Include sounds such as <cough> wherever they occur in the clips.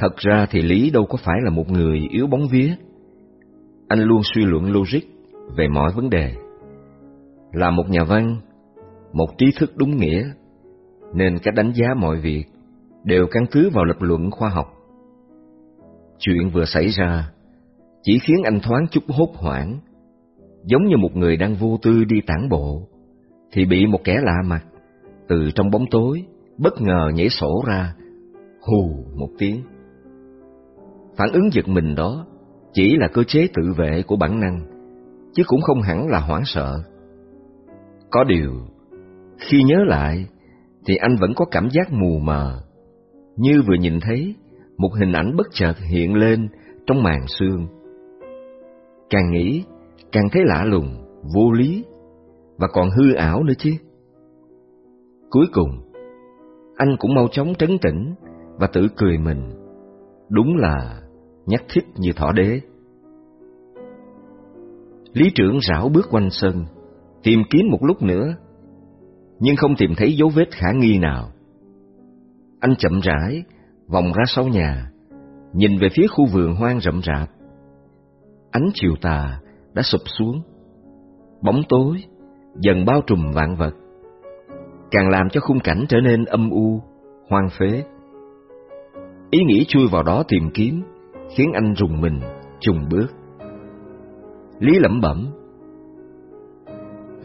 Thật ra thì Lý đâu có phải là một người yếu bóng vía. Anh luôn suy luận logic về mọi vấn đề. Là một nhà văn, một trí thức đúng nghĩa, nên cách đánh giá mọi việc đều căn cứ vào lập luận khoa học. Chuyện vừa xảy ra chỉ khiến anh thoáng chút hốt hoảng, giống như một người đang vô tư đi tản bộ, thì bị một kẻ lạ mặt từ trong bóng tối bất ngờ nhảy sổ ra, hù một tiếng. Phản ứng giật mình đó chỉ là cơ chế tự vệ của bản năng, chứ cũng không hẳn là hoảng sợ. Có điều, khi nhớ lại, thì anh vẫn có cảm giác mù mờ, như vừa nhìn thấy một hình ảnh bất chợt hiện lên trong màn sương. Càng nghĩ, càng thấy lạ lùng, vô lý, và còn hư ảo nữa chứ. Cuối cùng, anh cũng mau chóng trấn tĩnh và tự cười mình. Đúng là nhắc thích như thỏ đế. Lý trưởng rảo bước quanh sân, tìm kiếm một lúc nữa, nhưng không tìm thấy dấu vết khả nghi nào. Anh chậm rãi vòng ra sau nhà, nhìn về phía khu vườn hoang rậm rạp. Ánh chiều tà đã sụp xuống, bóng tối dần bao trùm vạn vật, càng làm cho khung cảnh trở nên âm u, hoang phế. Ý nghĩ chui vào đó tìm kiếm khiến anh rùng mình, trùng bước. Lý lẩm bẩm,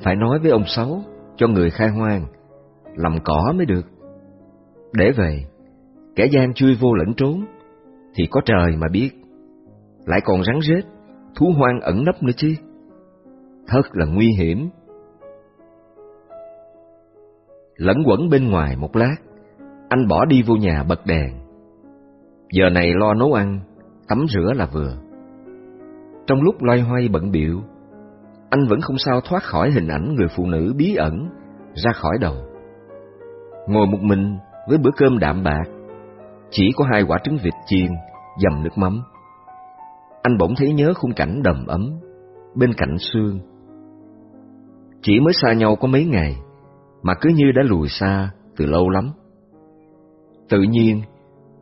phải nói với ông Sáu cho người khai hoang, làm cỏ mới được. Để về, kẻ gian chui vô lẫn trốn, thì có trời mà biết. Lại còn rắn rết, thú hoang ẩn nấp nữa chứ. Thật là nguy hiểm. Lẫn quẩn bên ngoài một lát, anh bỏ đi vô nhà bật đèn. Giờ này lo nấu ăn, tắm rửa là vừa. Trong lúc loay hoay bận biệu, anh vẫn không sao thoát khỏi hình ảnh người phụ nữ bí ẩn ra khỏi đầu. Ngồi một mình với bữa cơm đạm bạc, chỉ có hai quả trứng vịt chiên dầm nước mắm. Anh bỗng thấy nhớ khung cảnh đầm ấm bên cạnh xương. Chỉ mới xa nhau có mấy ngày mà cứ như đã lùi xa từ lâu lắm. Tự nhiên,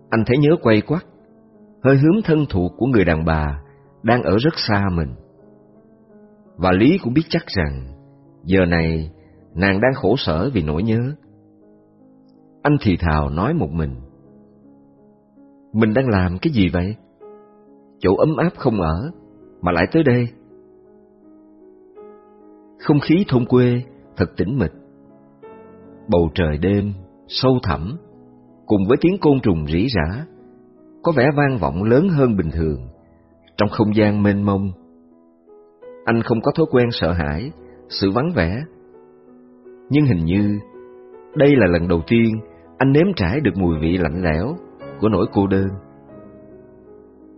anh thấy nhớ quay quắt, hơi hướng thân thuộc của người đàn bà đang ở rất xa mình. Và Lý cũng biết chắc rằng, giờ này nàng đang khổ sở vì nỗi nhớ. Anh thì thào nói một mình. Mình đang làm cái gì vậy? Chỗ ấm áp không ở, mà lại tới đây. Không khí thôn quê thật tĩnh mịch. Bầu trời đêm, sâu thẳm, cùng với tiếng côn trùng rỉ rả, có vẻ vang vọng lớn hơn bình thường, trong không gian mênh mông. Anh không có thói quen sợ hãi, sự vắng vẻ. Nhưng hình như, đây là lần đầu tiên anh nếm trải được mùi vị lạnh lẽo của nỗi cô đơn.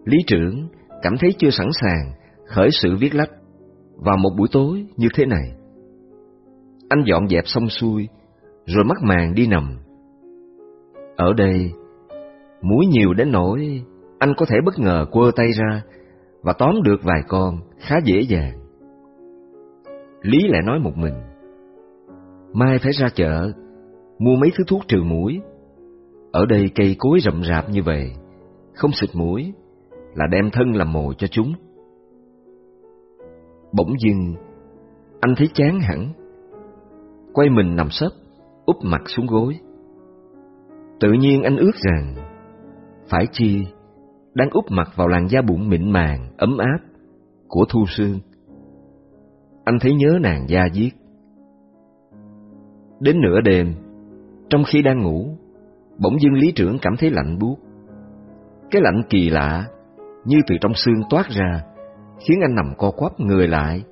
Lý trưởng cảm thấy chưa sẵn sàng khởi sự viết lách vào một buổi tối như thế này. Anh dọn dẹp xong xuôi, rồi mắc màn đi nằm. Ở đây, muối nhiều đến nỗi anh có thể bất ngờ quơ tay ra và tóm được vài con khá dễ dàng. Lý lại nói một mình, mai phải ra chợ, mua mấy thứ thuốc trừ muỗi. Ở đây cây cối rậm rạp như vậy, không xịt mũi là đem thân làm mồi cho chúng. Bỗng dưng, anh thấy chán hẳn, quay mình nằm sấp, úp mặt xuống gối. Tự nhiên anh ước rằng, phải chi, đang úp mặt vào làn da bụng mịn màng, ấm áp của Thu Sương. Anh thấy nhớ nàng da diết. Đến nửa đêm, trong khi đang ngủ, bỗng dưng lý trưởng cảm thấy lạnh buốt. Cái lạnh kỳ lạ, như từ trong xương toát ra, khiến anh nằm co quắp người lại,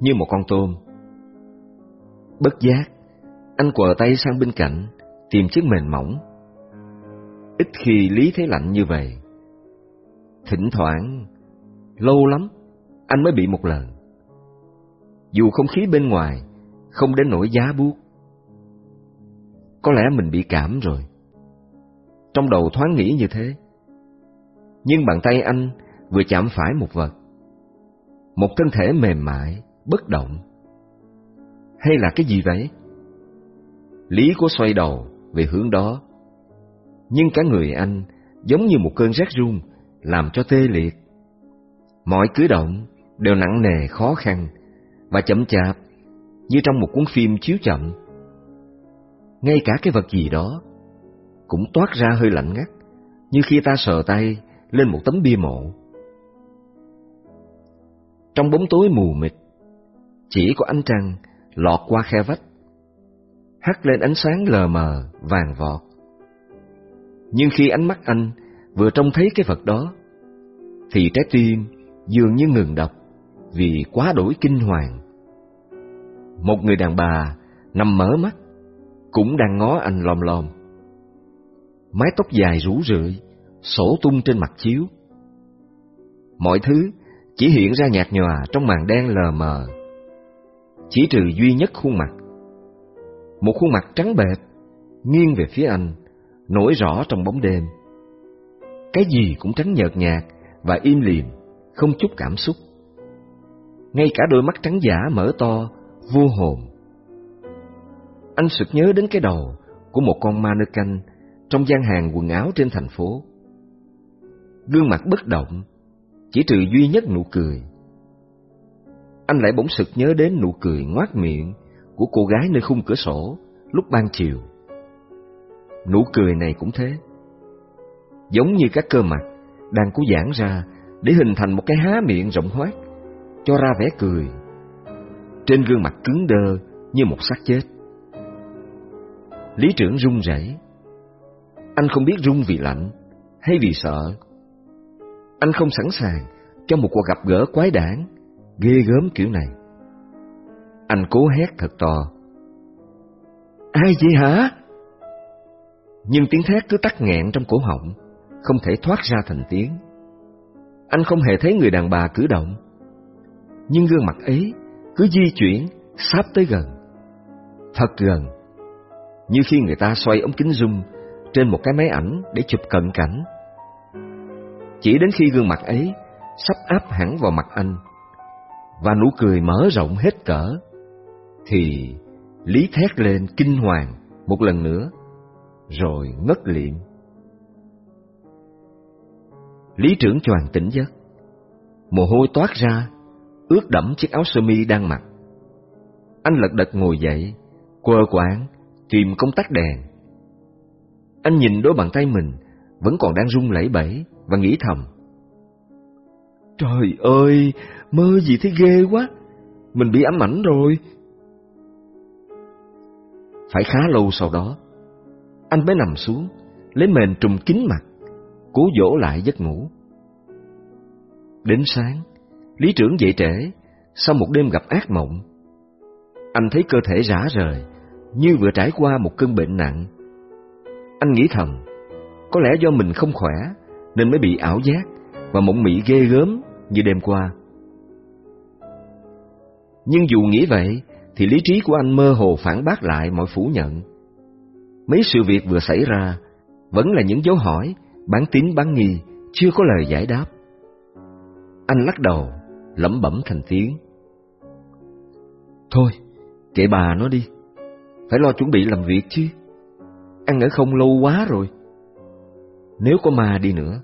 như một con tôm. Bất giác, anh quờ tay sang bên cạnh, tìm chiếc mền mỏng. Ít khi Lý thấy lạnh như vậy. Thỉnh thoảng, lâu lắm, anh mới bị một lần. Dù không khí bên ngoài không đến nỗi giá buốt. Có lẽ mình bị cảm rồi. Trong đầu thoáng nghĩ như thế. Nhưng bàn tay anh vừa chạm phải một vật. Một thân thể mềm mại, bất động. Hay là cái gì vậy? Lý có xoay đầu về hướng đó. Nhưng cả người anh giống như một cơn rét run, làm cho tê liệt. Mọi cử động đều nặng nề khó khăn và chậm chạp như trong một cuốn phim chiếu chậm. Ngay cả cái vật gì đó cũng toát ra hơi lạnh ngắt, như khi ta sờ tay lên một tấm bia mộ. Trong bóng tối mù mịt, chỉ có ánh trăng lọt qua khe vách, hắt lên ánh sáng lờ mờ, vàng vọt. Nhưng khi ánh mắt anh vừa trông thấy cái vật đó, thì trái tim dường như ngừng đập vì quá đổi kinh hoàng. Một người đàn bà nằm mở mắt, cũng đang ngó anh lòm lòm Mái tóc dài rủ rượi, sổ tung trên mặt chiếu. Mọi thứ chỉ hiện ra nhạt nhòa trong màn đen lờ mờ. Chỉ trừ duy nhất khuôn mặt. Một khuôn mặt trắng bệch, nghiêng về phía anh, nổi rõ trong bóng đêm. Cái gì cũng trắng nhợt nhạt và im lìm, không chút cảm xúc. Ngay cả đôi mắt trắng giả mở to, vô hồn. Anh sực nhớ đến cái đầu của một con ma nơ canh trong gian hàng quần áo trên thành phố. Gương mặt bất động, chỉ trừ duy nhất nụ cười. Anh lại bỗng sực nhớ đến nụ cười ngoác miệng của cô gái nơi khung cửa sổ lúc ban chiều. Nụ cười này cũng thế. Giống như các cơ mặt đang cố giãn ra để hình thành một cái há miệng rộng hoác, cho ra vẻ cười. Trên gương mặt cứng đơ như một xác chết. Lý trưởng run rẩy. Anh không biết run vì lạnh hay vì sợ. Anh không sẵn sàng cho một cuộc gặp gỡ quái đản, ghê gớm kiểu này. Anh cố hét thật to. Ai vậy hả? Nhưng tiếng thét cứ tắc nghẹn trong cổ họng, không thể thoát ra thành tiếng. Anh không hề thấy người đàn bà cử động, nhưng gương mặt ấy cứ di chuyển, sắp tới gần. Thật gần, như khi người ta xoay ống kính zoom trên một cái máy ảnh để chụp cận cảnh. Chỉ đến khi gương mặt ấy sắp áp hẳn vào mặt anh, và nụ cười mở rộng hết cỡ, thì Lý thét lên kinh hoàng một lần nữa, rồi ngất liệm. Lý trưởng choàng tỉnh giấc, mồ hôi toát ra, ướt đẫm chiếc áo sơ mi đang mặc. Anh lật đật ngồi dậy, quơ quạng, tìm công tắc đèn. Anh nhìn đôi bàn tay mình vẫn còn đang run lẩy bẩy và nghĩ thầm. Trời ơi, mơ gì thế ghê quá, mình bị ám ảnh rồi. Phải khá lâu sau đó, anh mới nằm xuống, lấy mền trùm kín mặt, cố dỗ lại giấc ngủ. Đến sáng, lý trưởng dậy trễ, sau một đêm gặp ác mộng. Anh thấy cơ thể rã rời, như vừa trải qua một cơn bệnh nặng. Anh nghĩ thầm, có lẽ do mình không khỏe nên mới bị ảo giác và mộng mị ghê gớm như đêm qua. Nhưng dù nghĩ vậy, thì lý trí của anh mơ hồ phản bác lại mọi phủ nhận. Mấy sự việc vừa xảy ra vẫn là những dấu hỏi, bán tín bán nghi, chưa có lời giải đáp. Anh lắc đầu, lẩm bẩm thành tiếng. Thôi, kệ bà nó đi, phải lo chuẩn bị làm việc chứ. Ăn ở không lâu quá rồi. Nếu có ma đi nữa,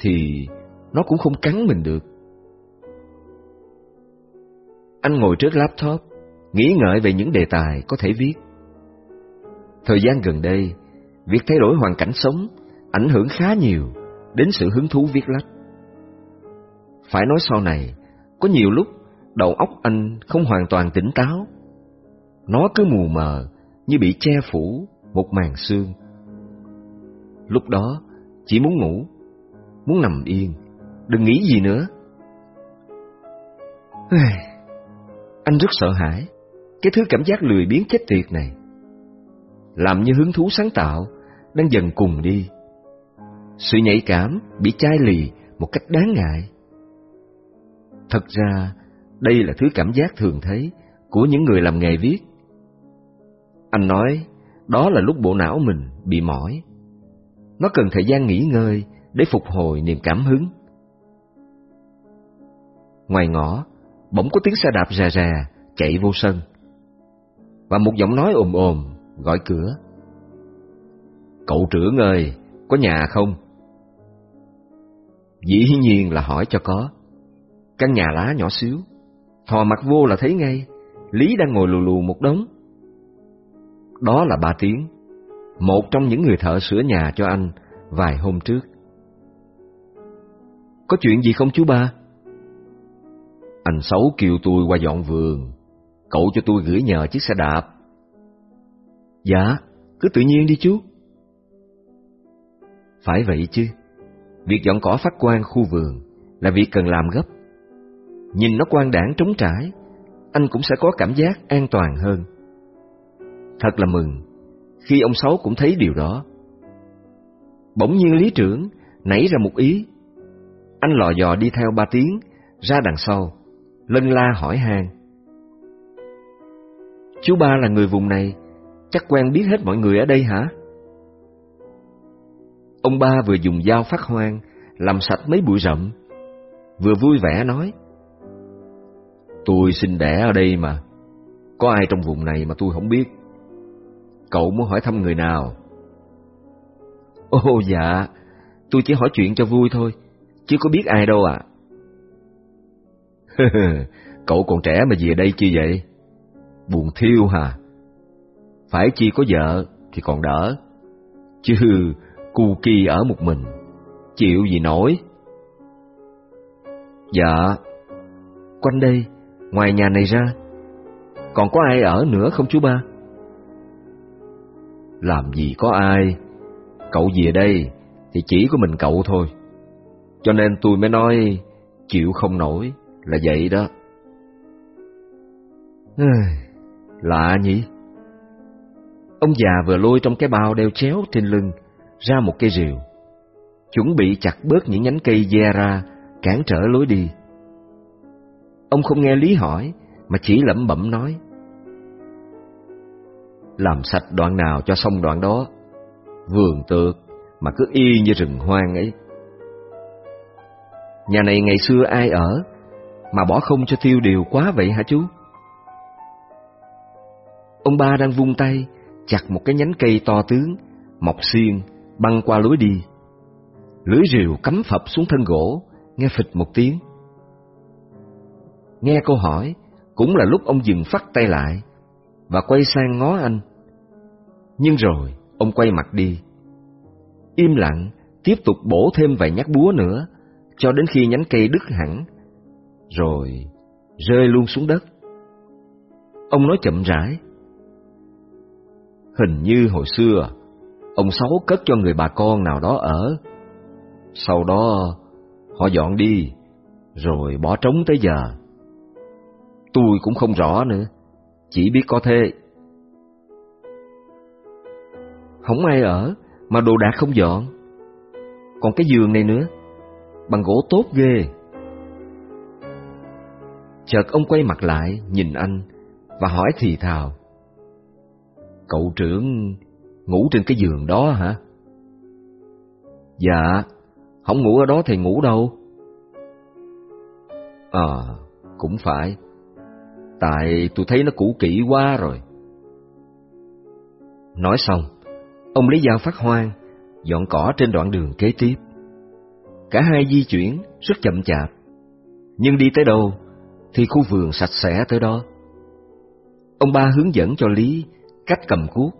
thì nó cũng không cắn mình được. Anh ngồi trước laptop, nghĩ ngợi về những đề tài có thể viết. Thời gian gần đây, việc thay đổi hoàn cảnh sống ảnh hưởng khá nhiều đến sự hứng thú viết lách. Phải nói sau này, có nhiều lúc đầu óc anh không hoàn toàn tỉnh táo. Nó cứ mù mờ như bị che phủ một màn sương. Lúc đó, chỉ muốn ngủ, muốn nằm yên, đừng nghĩ gì nữa. Anh rất sợ hãi cái thứ cảm giác lười biếng chết tiệt này. Làm như hứng thú sáng tạo đang dần cùng đi. Sự nhạy cảm bị chai lì một cách đáng ngại. Thật ra, đây là thứ cảm giác thường thấy của những người làm nghề viết. Anh nói, đó là lúc bộ não mình bị mỏi. Nó cần thời gian nghỉ ngơi để phục hồi niềm cảm hứng. Ngoài ngõ, bỗng có tiếng xe đạp rà rà chạy vô sân. Và một giọng nói ồm ồm gọi cửa. Cậu trưởng ơi, có nhà không? Dĩ nhiên là hỏi cho có. Căn nhà lá nhỏ xíu, thò mặt vô là thấy ngay, Lý đang ngồi lù lù một đống. Đó là ba tiếng, một trong những người thợ sửa nhà cho anh vài hôm trước. Có chuyện gì không chú ba? Anh Xấu kêu tôi qua dọn vườn, cậu cho tôi gửi nhờ chiếc xe đạp. Dạ, cứ tự nhiên đi chú. Phải vậy chứ, việc dọn cỏ phát quang khu vườn là việc cần làm gấp. Nhìn nó quang đảng trống trải, anh cũng sẽ có cảm giác an toàn hơn. Thật là mừng khi ông Sáu cũng thấy điều đó. Bỗng nhiên lý trưởng nảy ra một ý. Anh lò dò đi theo ba tiếng, ra đằng sau, lân la hỏi han. Chú ba là người vùng này, chắc quen biết hết mọi người ở đây hả? Ông ba vừa dùng dao phát hoang, làm sạch mấy bụi rậm, vừa vui vẻ nói. Tôi sinh đẻ ở đây mà, có ai trong vùng này mà tôi không biết. Cậu muốn hỏi thăm người nào? Ô dạ, tôi chỉ hỏi chuyện cho vui thôi, chứ có biết ai đâu ạ. À. <laughs> Cậu còn trẻ mà về đây chi vậy? Buồn thiêu hả? Phải chi có vợ thì còn đỡ, chứ cu kỳ ở một mình, chịu gì nổi. Dạ, quanh đây, ngoài nhà này ra, còn có ai ở nữa không chú ba? Làm gì có ai, cậu về đây thì chỉ có mình cậu thôi. Cho nên tôi mới nói chịu không nổi là vậy đó. Lạ nhỉ? Ông già vừa lôi trong cái bao đeo chéo trên lưng ra một cây rìu, chuẩn bị chặt bớt những nhánh cây dè ra, cản trở lối đi. Ông không nghe Lý hỏi, mà chỉ lẩm bẩm nói. Làm sạch đoạn nào cho xong đoạn đó, vườn tược mà cứ y như rừng hoang ấy. Nhà này ngày xưa ai ở, mà bỏ không cho tiêu điều quá vậy hả chú? Ông ba đang vung tay, chặt một cái nhánh cây to tướng, mọc xiên, băng qua lối đi. lưỡi rìu cắm phập xuống thân gỗ, nghe phịch một tiếng. Nghe câu hỏi, cũng là lúc ông dừng phát tay lại và quay sang ngó anh. Nhưng rồi, ông quay mặt đi. Im lặng, tiếp tục bổ thêm vài nhát búa nữa, cho đến khi nhánh cây đứt hẳn, rồi rơi luôn xuống đất. Ông nói chậm rãi. Hình như hồi xưa, ông Sáu cất cho người bà con nào đó ở. Sau đó, họ dọn đi, rồi bỏ trống tới giờ. Tôi cũng không rõ nữa, chỉ biết có thế. Không ai ở, mà đồ đạc không dọn. Còn cái giường này nữa, bằng gỗ tốt ghê. Chợt ông quay mặt lại, nhìn anh, và hỏi thì thào. Cậu trưởng ngủ trên cái giường đó hả? Dạ, không ngủ ở đó thì ngủ đâu. Ờ, à, cũng phải. Tại tôi thấy nó cũ kỹ quá rồi. Nói xong, ông lấy dao phát hoang, dọn cỏ trên đoạn đường kế tiếp. Cả hai di chuyển rất chậm chạp, nhưng đi tới đâu thì khu vườn sạch sẽ tới đó. Ông ba hướng dẫn cho Lý cách cầm cuốc,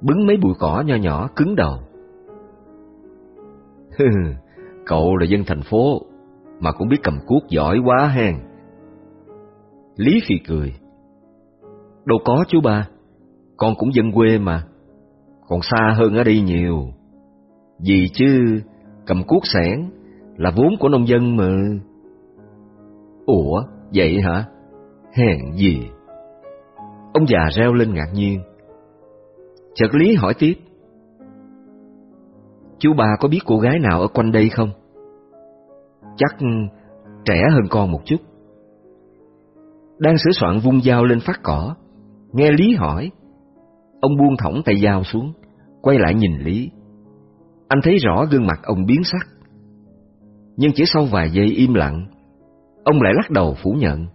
bứng mấy bụi cỏ nho nhỏ cứng đầu. <laughs> Cậu là dân thành phố, mà cũng biết cầm cuốc giỏi quá hen. Lý Phi cười. Đâu có chú ba, con cũng dân quê mà, còn xa hơn ở đây nhiều. Vì chứ, cầm cuốc sẻn là vốn của nông dân mà. Ủa, vậy hả? Hèn gì? Ông già reo lên ngạc nhiên. Chợt Lý hỏi tiếp. Chú bà có biết cô gái nào ở quanh đây không? Chắc trẻ hơn con một chút. Đang sửa soạn vung dao lên phát cỏ, nghe Lý hỏi. Ông buông thõng tay dao xuống, quay lại nhìn Lý. Anh thấy rõ gương mặt ông biến sắc. Nhưng chỉ sau vài giây im lặng, ông lại lắc đầu phủ nhận.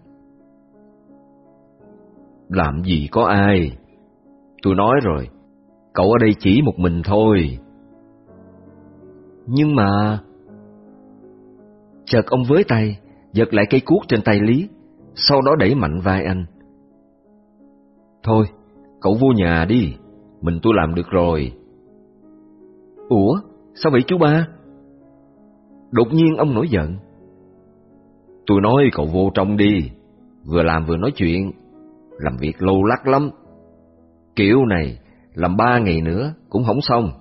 Làm gì có ai? Tôi nói rồi, cậu ở đây chỉ một mình thôi. Nhưng mà... Chợt ông với tay, giật lại cây cuốc trên tay Lý, sau đó đẩy mạnh vai anh. Thôi, cậu vô nhà đi, mình tôi làm được rồi. Ủa, sao vậy chú ba? Đột nhiên ông nổi giận. Tôi nói cậu vô trong đi, vừa làm vừa nói chuyện, làm việc lâu lắc lắm. Kiểu này, làm ba ngày nữa cũng không xong.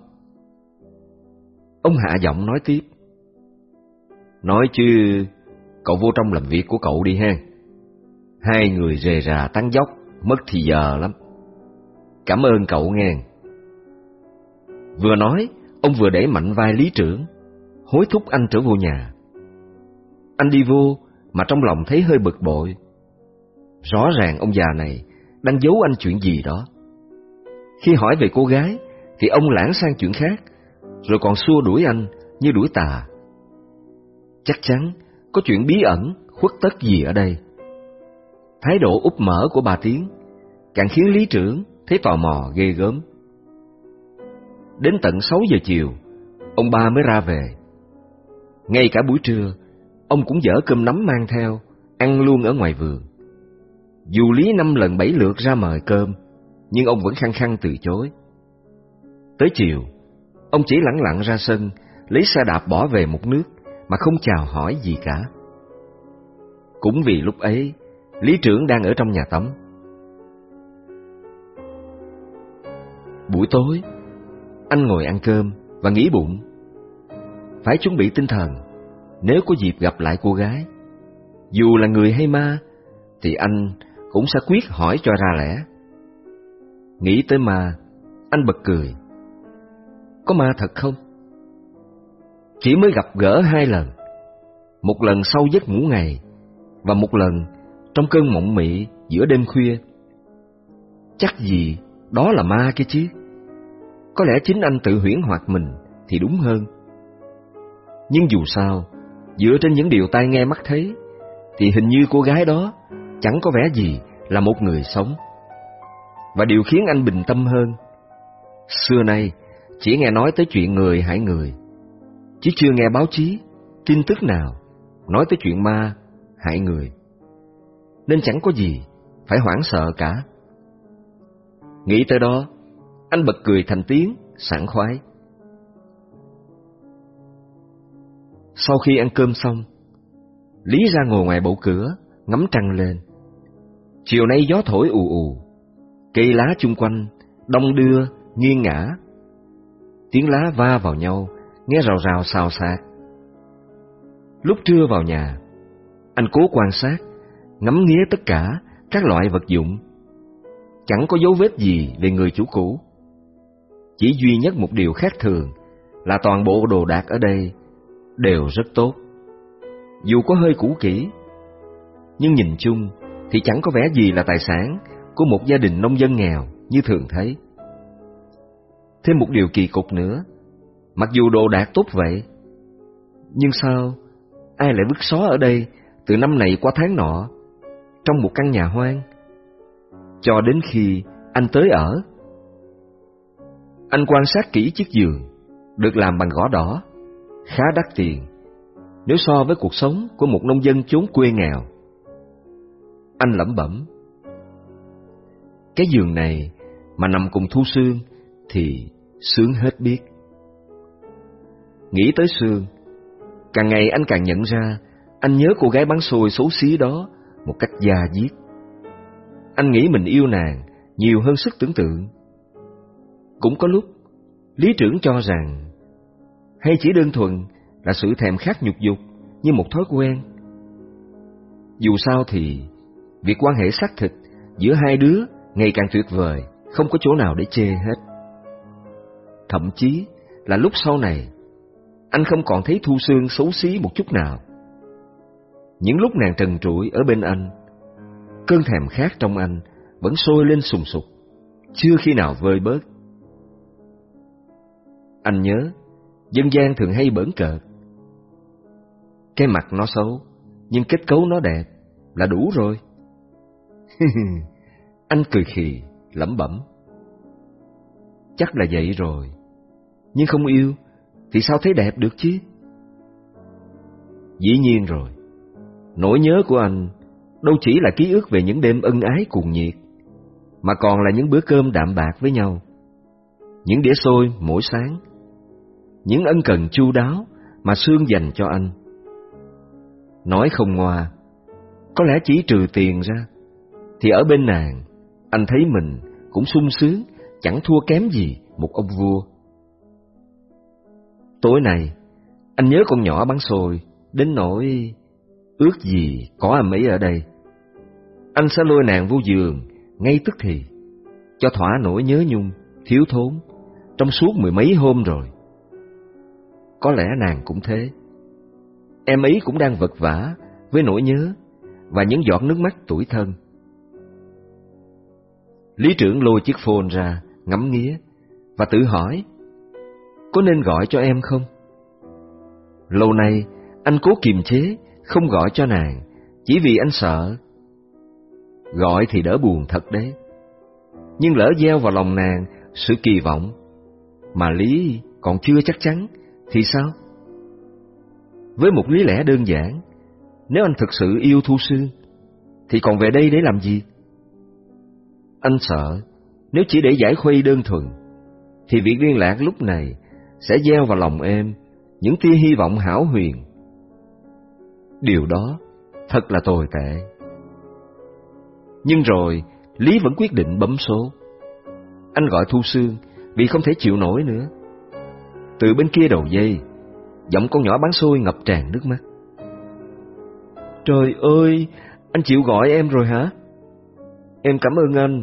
Ông hạ giọng nói tiếp. Nói chứ, cậu vô trong làm việc của cậu đi ha. Hai người rề rà tăng dốc, mất thì giờ lắm. Cảm ơn cậu nghe. Vừa nói, ông vừa để mạnh vai lý trưởng, hối thúc anh trở vô nhà. Anh đi vô, mà trong lòng thấy hơi bực bội. Rõ ràng ông già này đang giấu anh chuyện gì đó. Khi hỏi về cô gái, thì ông lãng sang chuyện khác, rồi còn xua đuổi anh như đuổi tà. Chắc chắn có chuyện bí ẩn, khuất tất gì ở đây. Thái độ úp mở của bà Tiến càng khiến lý trưởng thấy tò mò ghê gớm. Đến tận 6 giờ chiều, ông ba mới ra về. Ngay cả buổi trưa, ông cũng dở cơm nắm mang theo, ăn luôn ở ngoài vườn. Dù Lý năm lần bảy lượt ra mời cơm, nhưng ông vẫn khăng khăng từ chối. Tới chiều, ông chỉ lẳng lặng ra sân, lấy xe đạp bỏ về một nước mà không chào hỏi gì cả. Cũng vì lúc ấy, Lý trưởng đang ở trong nhà tắm. Buổi tối, anh ngồi ăn cơm và nghĩ bụng. Phải chuẩn bị tinh thần, nếu có dịp gặp lại cô gái, dù là người hay ma, thì anh cũng sẽ quyết hỏi cho ra lẽ. Nghĩ tới ma, anh bật cười. Có ma thật không? Chỉ mới gặp gỡ hai lần, một lần sau giấc ngủ ngày và một lần trong cơn mộng mị giữa đêm khuya. Chắc gì đó là ma kia chứ? Có lẽ chính anh tự huyễn hoặc mình thì đúng hơn. Nhưng dù sao, dựa trên những điều tai nghe mắt thấy, thì hình như cô gái đó chẳng có vẻ gì là một người sống. Và điều khiến anh bình tâm hơn, xưa nay chỉ nghe nói tới chuyện người hại người, chứ chưa nghe báo chí, tin tức nào nói tới chuyện ma hại người. Nên chẳng có gì phải hoảng sợ cả. Nghĩ tới đó, anh bật cười thành tiếng, sảng khoái. Sau khi ăn cơm xong, Lý ra ngồi ngoài bậu cửa, ngắm trăng lên. Chiều nay gió thổi ù ù, cây lá chung quanh, đông đưa, nghiêng ngã. Tiếng lá va vào nhau, nghe rào rào xào xạc. Lúc trưa vào nhà, anh cố quan sát, ngắm nghía tất cả các loại vật dụng. Chẳng có dấu vết gì về người chủ cũ. Chỉ duy nhất một điều khác thường là toàn bộ đồ đạc ở đây đều rất tốt. Dù có hơi cũ kỹ, nhưng nhìn chung thì chẳng có vẻ gì là tài sản của một gia đình nông dân nghèo như thường thấy. Thêm một điều kỳ cục nữa, mặc dù đồ đạc tốt vậy, nhưng sao ai lại vứt xó ở đây từ năm này qua tháng nọ, trong một căn nhà hoang, cho đến khi anh tới ở. Anh quan sát kỹ chiếc giường, được làm bằng gỗ đỏ, khá đắt tiền, nếu so với cuộc sống của một nông dân chốn quê nghèo. Anh lẩm bẩm. Cái giường này mà nằm cùng Thu Sương thì sướng hết biết. Nghĩ tới Sương, càng ngày anh càng nhận ra anh nhớ cô gái bán xôi xấu xí đó một cách da diết. Anh nghĩ mình yêu nàng nhiều hơn sức tưởng tượng. Cũng có lúc, lý trưởng cho rằng hay chỉ đơn thuần là sự thèm khát nhục dục như một thói quen. Dù sao thì việc quan hệ xác thịt giữa hai đứa ngày càng tuyệt vời, không có chỗ nào để chê hết. Thậm chí là lúc sau này, anh không còn thấy Thu Sương xấu xí một chút nào. Những lúc nàng trần trụi ở bên anh, cơn thèm khát trong anh vẫn sôi lên sùng sục, chưa khi nào vơi bớt. Anh nhớ, dân gian thường hay bỡn cợt. Cái mặt nó xấu, nhưng kết cấu nó đẹp, là đủ rồi. <laughs> anh cười khì, lẩm bẩm. Chắc là vậy rồi, nhưng không yêu, thì sao thấy đẹp được chứ? Dĩ nhiên rồi, nỗi nhớ của anh đâu chỉ là ký ức về những đêm ân ái cuồng nhiệt, mà còn là những bữa cơm đạm bạc với nhau, những đĩa xôi mỗi sáng, những ân cần chu đáo mà Sương dành cho anh. Nói không ngoa, có lẽ chỉ trừ tiền ra, thì ở bên nàng, anh thấy mình cũng sung sướng, chẳng thua kém gì một ông vua. Tối nay, anh nhớ con nhỏ bán xôi, đến nỗi ước gì có em ấy ở đây. Anh sẽ lôi nàng vô giường, ngay tức thì, cho thỏa nỗi nhớ nhung, thiếu thốn, trong suốt mười mấy hôm rồi. Có lẽ nàng cũng thế. Em ấy cũng đang vật vã với nỗi nhớ và những giọt nước mắt tuổi thân. Lý trưởng lôi chiếc phone ra, ngắm nghía và tự hỏi, có nên gọi cho em không? Lâu nay, anh cố kiềm chế, không gọi cho nàng, chỉ vì anh sợ. Gọi thì đỡ buồn thật đấy. Nhưng lỡ gieo vào lòng nàng sự kỳ vọng, mà Lý còn chưa chắc chắn, thì sao? Với một lý lẽ đơn giản, nếu anh thực sự yêu Thu Sương, thì còn về đây để làm gì? Anh sợ, nếu chỉ để giải khuây đơn thuần, thì việc liên lạc lúc này sẽ gieo vào lòng em những tia hy vọng hảo huyền. Điều đó thật là tồi tệ. Nhưng rồi, Lý vẫn quyết định bấm số. Anh gọi Thu Sương vì không thể chịu nổi nữa. Từ bên kia đầu dây, giọng con nhỏ bán xôi ngập tràn nước mắt. Trời ơi, anh chịu gọi em rồi hả? Em cảm ơn anh.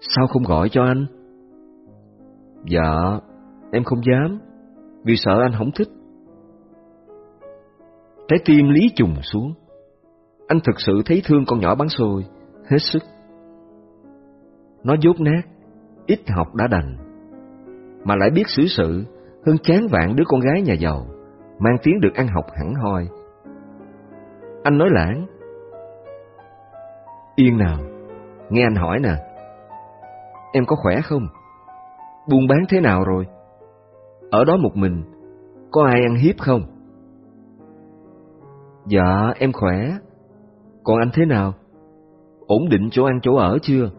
Sao không gọi cho anh? Dạ, em không dám, vì sợ anh không thích. Trái tim Lý trùng xuống. Anh thực sự thấy thương con nhỏ bán xôi, hết sức. Nó dốt nát, ít học đã đành, mà lại biết xử sự hơn chán vạn đứa con gái nhà giàu, mang tiếng được ăn học hẳn hoi. Anh nói lãng. Yên nào, nghe anh hỏi nè. Em có khỏe không? Buôn bán thế nào rồi? Ở đó một mình, có ai ăn hiếp không? Dạ, em khỏe. Còn anh thế nào? Ổn định chỗ ăn chỗ ở chưa?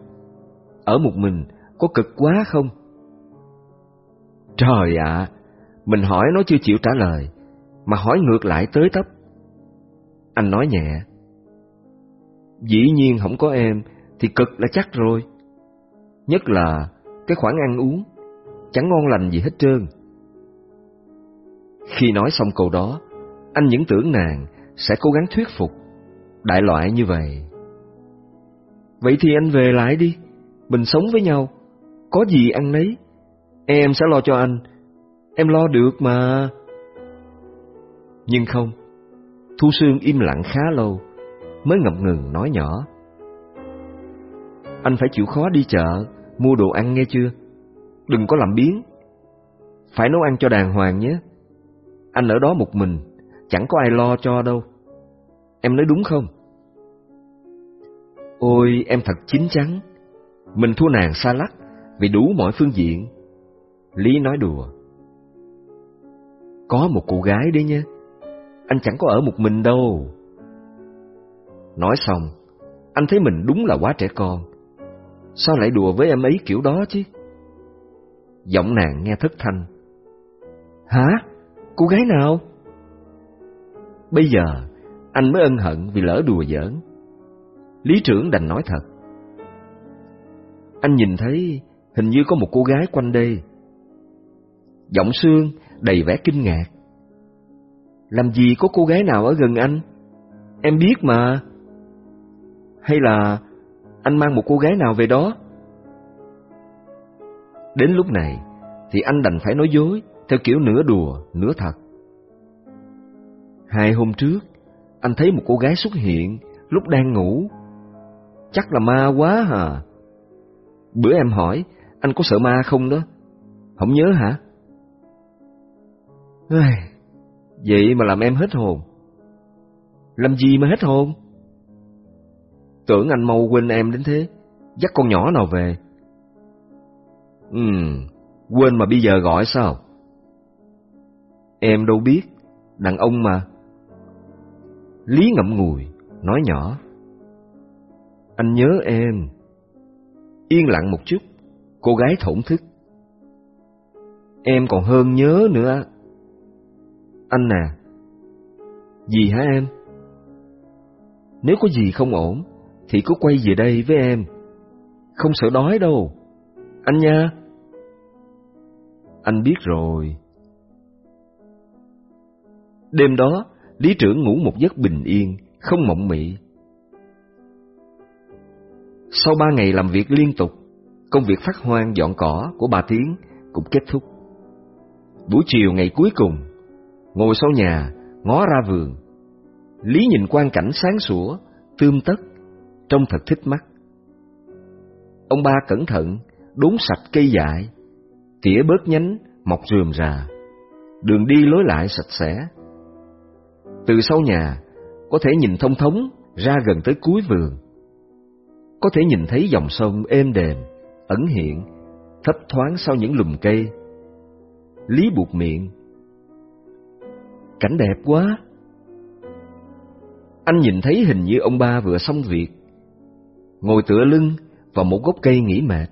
Ở một mình, có cực quá không? Trời ạ, mình hỏi nó chưa chịu trả lời, mà hỏi ngược lại tới tấp. Anh nói nhẹ. Dĩ nhiên không có em, thì cực là chắc rồi. Nhất là cái khoản ăn uống, chẳng ngon lành gì hết trơn. Khi nói xong câu đó, anh những tưởng nàng sẽ cố gắng thuyết phục, đại loại như vậy. Vậy thì anh về lại đi, mình sống với nhau, có gì ăn nấy. Em sẽ lo cho anh, em lo được mà. Nhưng không, Thu Sương im lặng khá lâu, mới ngập ngừng nói nhỏ. Anh phải chịu khó đi chợ, mua đồ ăn nghe chưa? Đừng có làm biến. Phải nấu ăn cho đàng hoàng nhé. Anh ở đó một mình, chẳng có ai lo cho đâu. Em nói đúng không? Ôi, em thật chín chắn. Mình thua nàng xa lắc vì đủ mọi phương diện. Lý nói đùa. Có một cô gái đấy nhé. Anh chẳng có ở một mình đâu. Nói xong, anh thấy mình đúng là quá trẻ con. Sao lại đùa với em ấy kiểu đó chứ? Giọng nàng nghe thất thanh. Hả? Cô gái nào? Bây giờ, anh mới ân hận vì lỡ đùa giỡn. Lý trưởng đành nói thật. Anh nhìn thấy hình như có một cô gái quanh đây. Giọng xương đầy vẻ kinh ngạc. Làm gì có cô gái nào ở gần anh? Em biết mà. Hay là anh mang một cô gái nào về đó? Đến lúc này thì anh đành phải nói dối theo kiểu nửa đùa, nửa thật. Hai hôm trước, anh thấy một cô gái xuất hiện lúc đang ngủ. Chắc là ma quá hả? Bữa em hỏi, anh có sợ ma không đó? Không nhớ hả? Vậy mà làm em hết hồn. Làm gì mà hết hồn? Tưởng anh mau quên em đến thế, dắt con nhỏ nào về. Ừm, quên mà bây giờ gọi sao? Em đâu biết, đàn ông mà. Lý ngậm ngùi, nói nhỏ. Anh nhớ em. Yên lặng một chút, cô gái thổn thức. Em còn hơn nhớ nữa. Anh nè. Gì hả em? Nếu có gì không ổn, thì cứ quay về đây với em. Không sợ đói đâu. Anh nha. Anh biết rồi. Đêm đó, Lý trưởng ngủ một giấc bình yên, không mộng mị. Sau ba ngày làm việc liên tục, công việc phát hoang dọn cỏ của bà Tiến cũng kết thúc. Buổi chiều ngày cuối cùng, ngồi sau nhà, ngó ra vườn, Lý nhìn quang cảnh sáng sủa, tươm tất, trông thật thích mắt. Ông ba cẩn thận, đốn sạch cây dại, tỉa bớt nhánh, mọc rườm rà, đường đi lối lại sạch sẽ. Từ sau nhà, có thể nhìn thông thống ra gần tới cuối vườn. Có thể nhìn thấy dòng sông êm đềm, ẩn hiện, thấp thoáng sau những lùm cây. Lý buộc miệng. Cảnh đẹp quá! Anh nhìn thấy hình như ông ba vừa xong việc, ngồi tựa lưng vào một gốc cây nghỉ mệt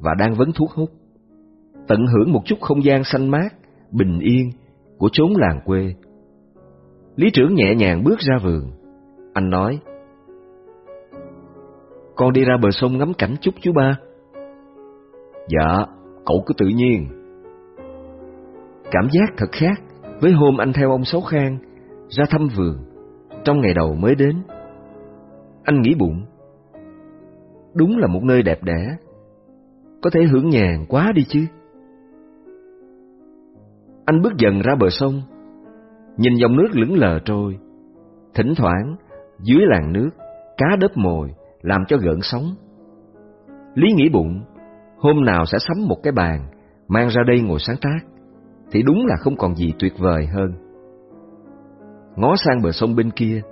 và đang vấn thuốc hút, tận hưởng một chút không gian xanh mát, bình yên của chốn làng quê. Lý trưởng nhẹ nhàng bước ra vườn, anh nói: "Con đi ra bờ sông ngắm cảnh chút chú ba." "Dạ, cậu cứ tự nhiên." Cảm giác thật khác với hôm anh theo ông Sáu Khang ra thăm vườn trong ngày đầu mới đến. Anh nghĩ bụng, đúng là một nơi đẹp đẽ, có thể hưởng nhàn quá đi chứ. Anh bước dần ra bờ sông, nhìn dòng nước lững lờ trôi, thỉnh thoảng dưới làn nước cá đớp mồi làm cho gợn sóng. Lý nghĩ bụng, hôm nào sẽ sắm một cái bàn mang ra đây ngồi sáng tác, thì đúng là không còn gì tuyệt vời hơn. Ngó sang bờ sông bên kia,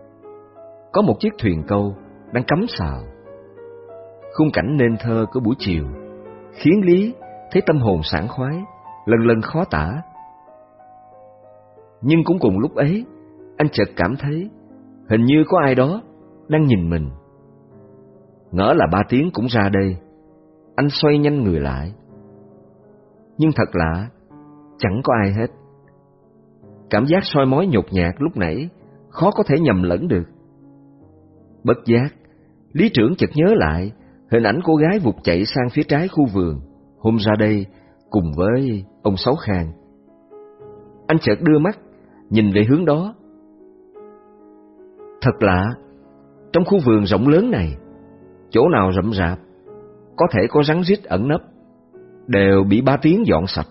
có một chiếc thuyền câu đang cắm xào. Khung cảnh nên thơ của buổi chiều khiến Lý thấy tâm hồn sảng khoái, lần lần khó tả. Nhưng cũng cùng lúc ấy, anh chợt cảm thấy hình như có ai đó đang nhìn mình. Ngỡ là ba tiếng cũng ra đây, anh xoay nhanh người lại. Nhưng thật lạ, chẳng có ai hết. Cảm giác soi mói nhột nhạt lúc nãy khó có thể nhầm lẫn được. Bất giác, lý trưởng chợt nhớ lại hình ảnh cô gái vụt chạy sang phía trái khu vườn hôm ra đây cùng với ông Sáu Khang. Anh chợt đưa mắt nhìn về hướng đó. Thật lạ, trong khu vườn rộng lớn này, chỗ nào rậm rạp, có thể có rắn rít ẩn nấp, đều bị ba tiếng dọn sạch.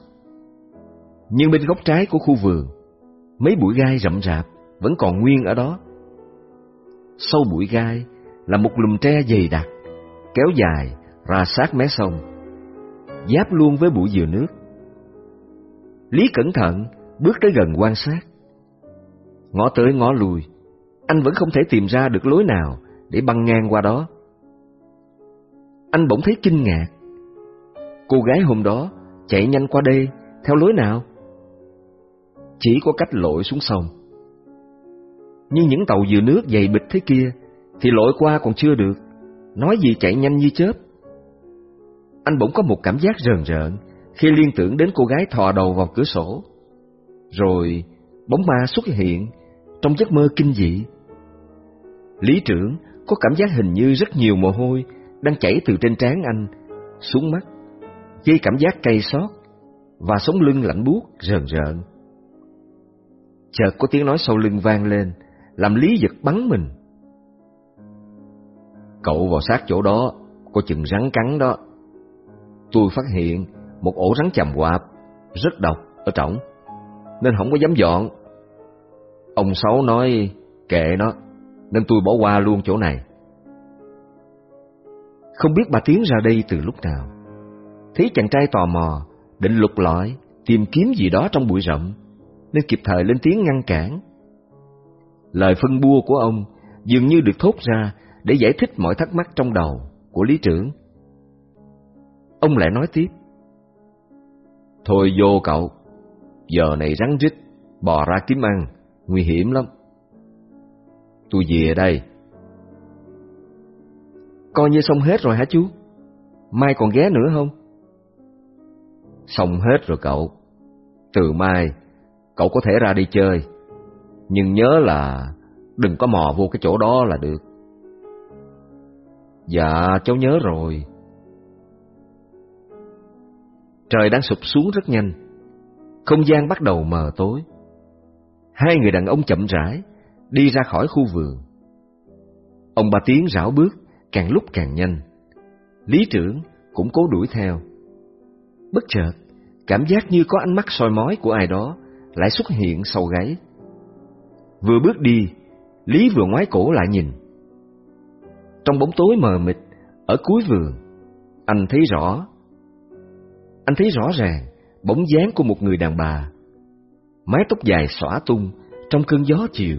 Nhưng bên góc trái của khu vườn, mấy bụi gai rậm rạp vẫn còn nguyên ở đó. Sau bụi gai là một lùm tre dày đặc, kéo dài ra sát mé sông, giáp luôn với bụi dừa nước. Lý cẩn thận bước tới gần quan sát. Ngó tới ngó lùi, anh vẫn không thể tìm ra được lối nào để băng ngang qua đó. Anh bỗng thấy kinh ngạc. Cô gái hôm đó chạy nhanh qua đây theo lối nào? Chỉ có cách lội xuống sông. Nhưng những tàu dừa nước dày bịch thế kia thì lội qua còn chưa được, nói gì chạy nhanh như chớp. Anh bỗng có một cảm giác rờn rợn khi liên tưởng đến cô gái thò đầu vào cửa sổ. Rồi bóng ma xuất hiện trong giấc mơ kinh dị. Lý trưởng có cảm giác hình như rất nhiều mồ hôi đang chảy từ trên trán anh xuống mắt, gây cảm giác cay xót và sống lưng lạnh buốt rờn rợn. Chợt có tiếng nói sau lưng vang lên, làm Lý giật bắn mình. Cậu vào sát chỗ đó, có chừng rắn cắn đó. Tôi phát hiện một ổ rắn chầm quạp, rất độc ở trỏng, nên không có dám dọn. Ông Sáu nói kệ nó, nên tôi bỏ qua luôn chỗ này. Không biết bà Tiến ra đây từ lúc nào. Thấy chàng trai tò mò, định lục lọi, tìm kiếm gì đó trong bụi rậm, nên kịp thời lên tiếng ngăn cản. Lời phân bua của ông dường như được thốt ra để giải thích mọi thắc mắc trong đầu của lý trưởng. Ông lại nói tiếp. Thôi vô cậu, giờ này rắn rít, bò ra kiếm ăn, nguy hiểm lắm. Tôi về đây. Coi như xong hết rồi hả chú? Mai còn ghé nữa không? Xong hết rồi cậu. Từ mai, cậu có thể ra đi chơi. Nhưng nhớ là đừng có mò vô cái chỗ đó là được. Dạ, cháu nhớ rồi. Trời đang sụp xuống rất nhanh. Không gian bắt đầu mờ tối. Hai người đàn ông chậm rãi đi ra khỏi khu vườn. Ông bà tiếng rảo bước, càng lúc càng nhanh. Lý trưởng cũng cố đuổi theo. Bất chợt, cảm giác như có ánh mắt soi mói của ai đó lại xuất hiện sau gáy. Vừa bước đi, Lý vừa ngoái cổ lại nhìn. Trong bóng tối mờ mịt, ở cuối vườn, anh thấy rõ. Anh thấy rõ ràng bóng dáng của một người đàn bà. Mái tóc dài xõa tung trong cơn gió chiều.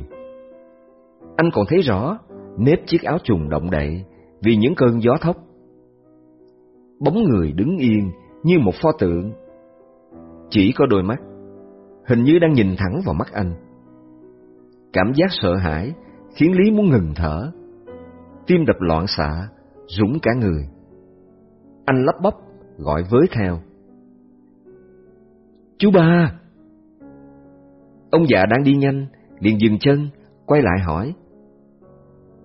Anh còn thấy rõ nếp chiếc áo trùng động đậy vì những cơn gió thốc. Bóng người đứng yên như một pho tượng. Chỉ có đôi mắt, hình như đang nhìn thẳng vào mắt anh. Cảm giác sợ hãi khiến Lý muốn ngừng thở. Tim đập loạn xạ, rúng cả người. Anh lắp bắp gọi với theo. Chú ba! Ông già đang đi nhanh, liền dừng chân, quay lại hỏi.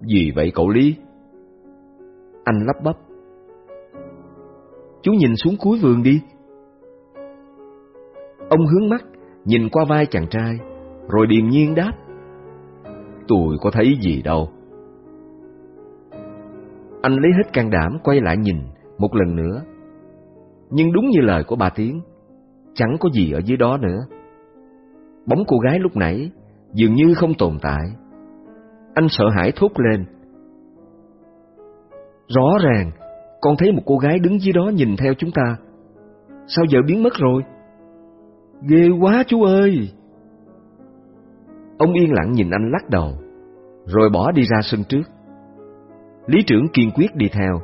Gì vậy cậu Lý? Anh lắp bắp. Chú nhìn xuống cuối vườn đi. Ông hướng mắt, nhìn qua vai chàng trai, rồi điềm nhiên đáp. Tôi có thấy gì đâu. Anh lấy hết can đảm quay lại nhìn một lần nữa. Nhưng đúng như lời của bà Tiến, chẳng có gì ở dưới đó nữa. Bóng cô gái lúc nãy dường như không tồn tại. Anh sợ hãi thốt lên. Rõ ràng, con thấy một cô gái đứng dưới đó nhìn theo chúng ta. Sao giờ biến mất rồi? Ghê quá chú ơi! Ông yên lặng nhìn anh lắc đầu, rồi bỏ đi ra sân trước. Lý trưởng kiên quyết đi theo.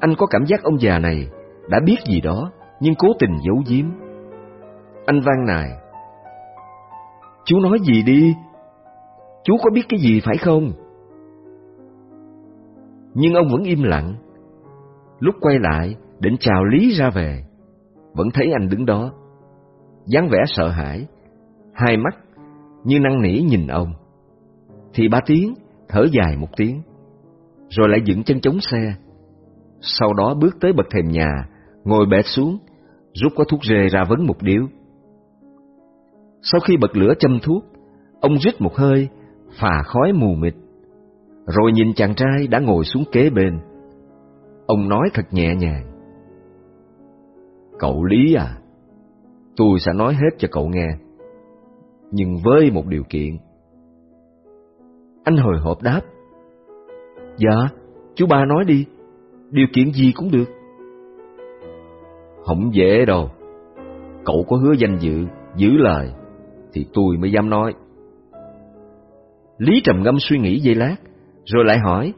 Anh có cảm giác ông già này đã biết gì đó, nhưng cố tình giấu giếm. Anh vang nài. Chú nói gì đi? Chú có biết cái gì phải không? Nhưng ông vẫn im lặng. Lúc quay lại, định chào Lý ra về, vẫn thấy anh đứng đó, dáng vẻ sợ hãi, hai mắt như năn nỉ nhìn ông. Thì ba tiếng, thở dài một tiếng, rồi lại dựng chân chống xe. Sau đó bước tới bậc thềm nhà, ngồi bệt xuống, rút có thuốc rê ra vấn một điếu. Sau khi bật lửa châm thuốc, ông rít một hơi, phà khói mù mịt, rồi nhìn chàng trai đã ngồi xuống kế bên. Ông nói thật nhẹ nhàng. Cậu Lý à, tôi sẽ nói hết cho cậu nghe, nhưng với một điều kiện. Anh hồi hộp đáp. Dạ, chú ba nói đi, điều kiện gì cũng được. Không dễ đâu, cậu có hứa danh dự, giữ lời, thì tôi mới dám nói. Lý trầm ngâm suy nghĩ giây lát, rồi lại hỏi.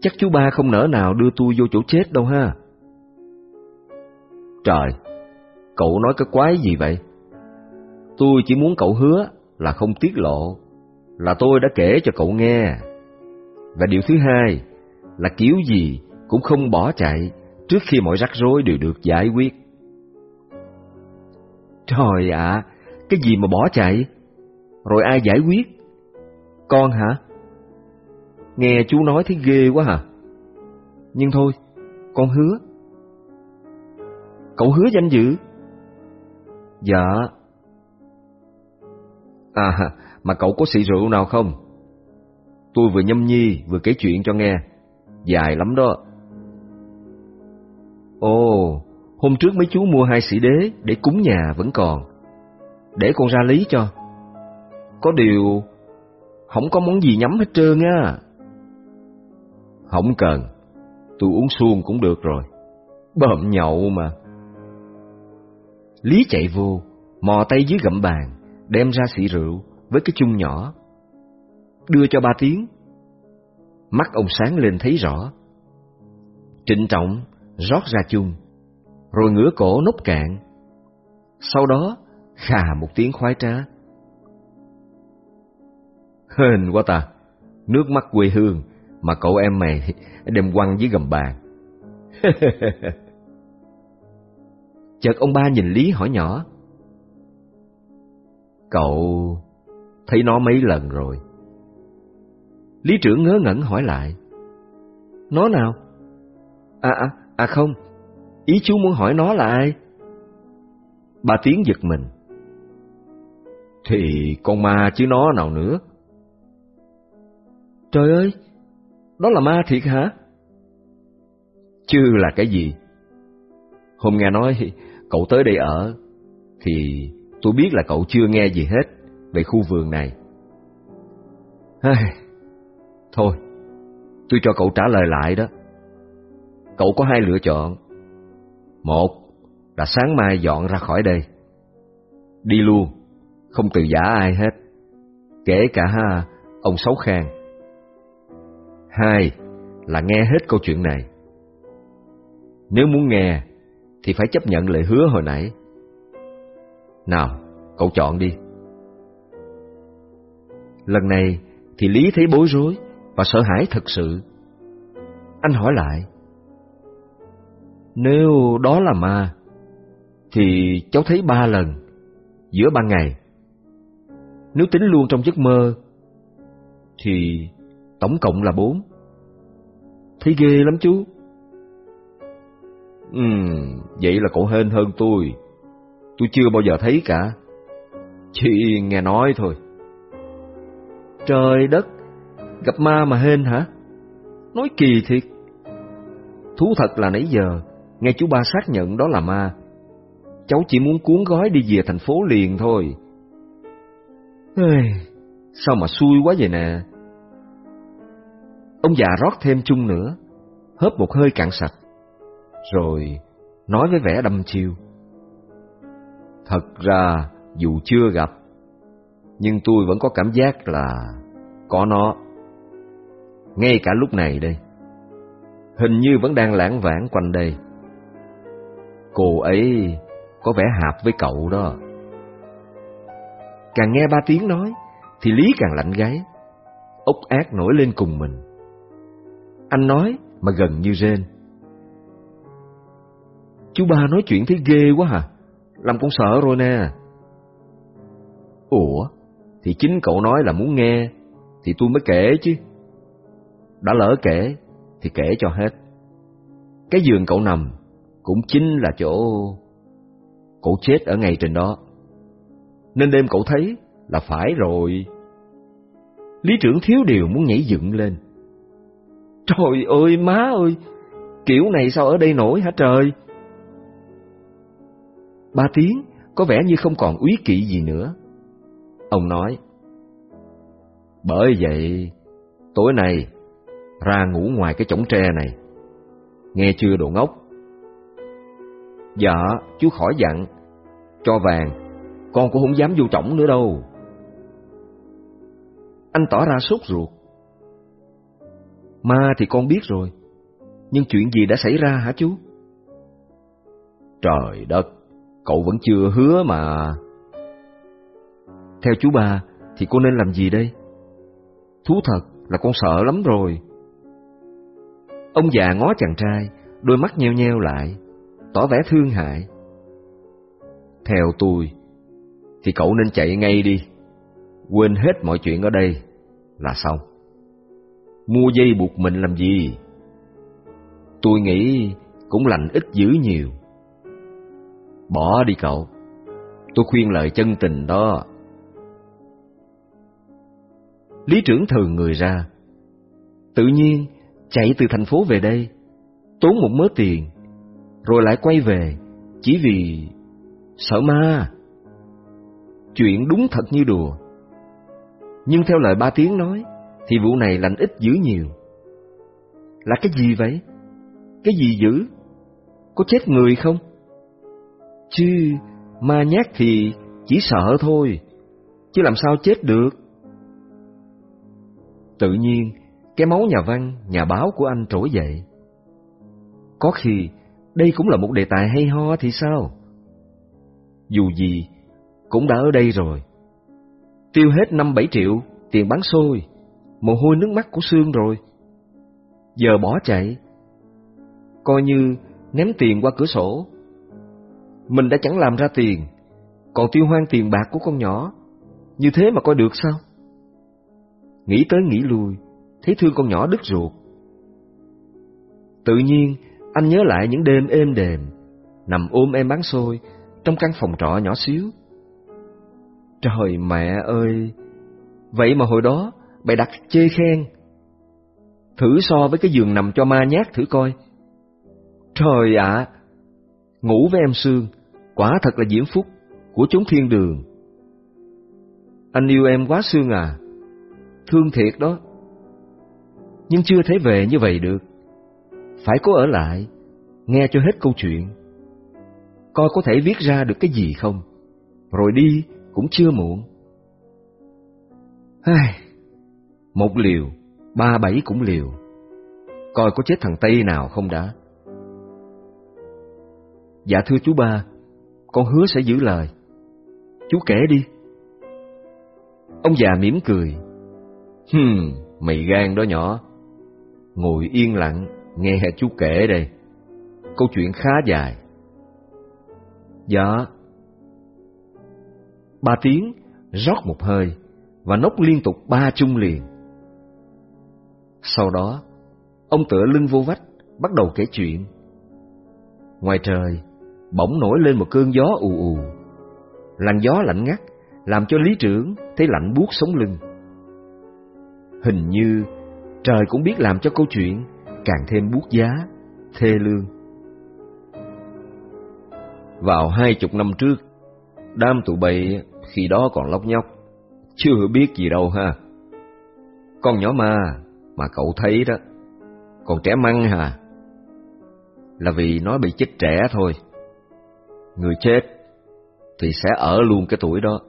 Chắc chú ba không nỡ nào đưa tôi vô chỗ chết đâu ha. Trời, cậu nói cái quái gì vậy? Tôi chỉ muốn cậu hứa là không tiết lộ, là tôi đã kể cho cậu nghe. Và điều thứ hai là kiểu gì cũng không bỏ chạy trước khi mọi rắc rối đều được giải quyết. Trời ạ, cái gì mà bỏ chạy? Rồi ai giải quyết? Con hả? Nghe chú nói thấy ghê quá hả? Nhưng thôi, con hứa. Cậu hứa danh dự? Dạ. À, mà cậu có xị rượu nào không? Tôi vừa nhâm nhi vừa kể chuyện cho nghe. Dài lắm đó. Ồ, hôm trước mấy chú mua hai sĩ đế để cúng nhà vẫn còn. Để con ra lý cho. Có điều, không có món gì nhắm hết trơn á. Không cần, tôi uống suông cũng được rồi. Bợm nhậu mà. Lý chạy vô, mò tay dưới gậm bàn, đem ra xị rượu với cái chung nhỏ. Đưa cho ba tiếng. Mắt ông sáng lên thấy rõ. Trịnh trọng rót ra chung, rồi ngửa cổ nốc cạn. Sau đó khà một tiếng khoái trá, Hên quá ta, nước mắt quê hương mà cậu em mày đem quăng dưới gầm bàn. <laughs> Chợt ông ba nhìn Lý hỏi nhỏ. Cậu thấy nó mấy lần rồi? Lý trưởng ngớ ngẩn hỏi lại. Nó nào? À, à, à không, ý chú muốn hỏi nó là ai? Bà tiếng giật mình. Thì con ma chứ nó nào nữa? Trời ơi, đó là ma thiệt hả? Chứ là cái gì? Hôm nghe nói cậu tới đây ở, thì tôi biết là cậu chưa nghe gì hết về khu vườn này. Ai... Thôi, tôi cho cậu trả lời lại đó. Cậu có hai lựa chọn. Một là sáng mai dọn ra khỏi đây. Đi luôn, không từ giả ai hết. Kể cả ông Sáu Khang. Hai là nghe hết câu chuyện này. Nếu muốn nghe, thì phải chấp nhận lời hứa hồi nãy. Nào, cậu chọn đi. Lần này thì Lý thấy bối rối và sợ hãi thật sự. Anh hỏi lại. Nếu đó là ma, thì cháu thấy ba lần, giữa ban ngày. Nếu tính luôn trong giấc mơ, thì tổng cộng là bốn. Thấy ghê lắm chú. Ừ, vậy là cậu hên hơn tôi. Tôi chưa bao giờ thấy cả. Chỉ nghe nói thôi. Trời đất, gặp ma mà hên hả? Nói kỳ thiệt. Thú thật là nãy giờ, nghe chú ba xác nhận đó là ma. Cháu chỉ muốn cuốn gói đi về thành phố liền thôi. Ê, sao mà xui quá vậy nè. Ông già rót thêm chung nữa, hớp một hơi cạn sạch, rồi nói với vẻ đâm chiêu. Thật ra, dù chưa gặp, nhưng tôi vẫn có cảm giác là có nó. Ngay cả lúc này đây, hình như vẫn đang lãng vãng quanh đây. Cô ấy có vẻ hạp với cậu đó. Càng nghe ba tiếng nói, thì Lý càng lạnh gáy, ốc ác nổi lên cùng mình. Anh nói mà gần như rên. Chú ba nói chuyện thấy ghê quá hả? Làm con sợ rồi nè. Ủa, thì chính cậu nói là muốn nghe, thì tôi mới kể chứ. Đã lỡ kể, thì kể cho hết. Cái giường cậu nằm cũng chính là chỗ cậu chết ở ngay trên đó. Nên đêm cậu thấy là phải rồi. Lý trưởng thiếu điều muốn nhảy dựng lên. Trời ơi má ơi, kiểu này sao ở đây nổi hả trời? Ba tiếng có vẻ như không còn úy kỵ gì nữa. Ông nói, bởi vậy, tối nay ra ngủ ngoài cái chổng tre này. Nghe chưa đồ ngốc? Dạ, chú khỏi dặn. Cho vàng, con cũng không dám vô chổng nữa đâu. Anh tỏ ra sốt ruột. Ma thì con biết rồi, nhưng chuyện gì đã xảy ra hả chú? Trời đất, cậu vẫn chưa hứa mà. Theo chú bà, thì cô nên làm gì đây? Thú thật là con sợ lắm rồi. Ông già ngó chàng trai, đôi mắt nheo nheo lại, tỏ vẻ thương hại. Theo tôi, thì cậu nên chạy ngay đi, quên hết mọi chuyện ở đây là xong. Mua dây buộc mình làm gì? Tôi nghĩ cũng lành ít dữ nhiều. Bỏ đi cậu, tôi khuyên lời chân tình đó. Lý trưởng thường người ra. Tự nhiên, chạy từ thành phố về đây, tốn một mớ tiền, rồi lại quay về, chỉ vì sợ ma. Chuyện đúng thật như đùa. Nhưng theo lời ba tiếng nói, thì vụ này lành ít dữ nhiều. Là cái gì vậy? Cái gì dữ? Có chết người không? Chứ ma nhát thì chỉ sợ thôi, chứ làm sao chết được. Tự nhiên, cái máu nhà văn, nhà báo của anh trỗi dậy. Có khi, đây cũng là một đề tài hay ho thì sao? Dù gì, cũng đã ở đây rồi. Tiêu hết năm bảy triệu tiền bán xôi, mồ hôi nước mắt của Sương rồi. Giờ bỏ chạy, coi như ném tiền qua cửa sổ. Mình đã chẳng làm ra tiền, còn tiêu hoang tiền bạc của con nhỏ, như thế mà coi được sao? Nghĩ tới nghĩ lui, thấy thương con nhỏ đứt ruột. Tự nhiên, anh nhớ lại những đêm êm đềm, nằm ôm em bán xôi trong căn phòng trọ nhỏ xíu. Trời mẹ ơi! Vậy mà hồi đó, bày đặt chê khen. Thử so với cái giường nằm cho ma nhát thử coi. Trời ạ! ngủ với em Sương, quả thật là diễm phúc của chúng thiên đường. Anh yêu em quá Sương à, thương thiệt đó. Nhưng chưa thấy về như vậy được. Phải cố ở lại, nghe cho hết câu chuyện. Coi có thể viết ra được cái gì không, rồi đi cũng chưa muộn. Ai... Một liều, ba bảy cũng liều. Coi có chết thằng Tây nào không đã. Dạ thưa chú ba, con hứa sẽ giữ lời. Chú kể đi. Ông già mỉm cười. Hừm, mày gan đó nhỏ. Ngồi yên lặng, nghe chú kể đây. Câu chuyện khá dài. Dạ. Ba tiếng, rót một hơi, và nốc liên tục ba chung liền. Sau đó, ông tựa lưng vô vách, bắt đầu kể chuyện. Ngoài trời, bỗng nổi lên một cơn gió ù ù. Làn gió lạnh ngắt, làm cho lý trưởng thấy lạnh buốt sống lưng. Hình như trời cũng biết làm cho câu chuyện càng thêm buốt giá, thê lương. Vào hai chục năm trước, đám tụi bay khi đó còn lóc nhóc, chưa biết gì đâu ha. Con nhỏ ma mà cậu thấy đó, còn trẻ măng hà, là vì nó bị chết trẻ thôi. Người chết thì sẽ ở luôn cái tuổi đó,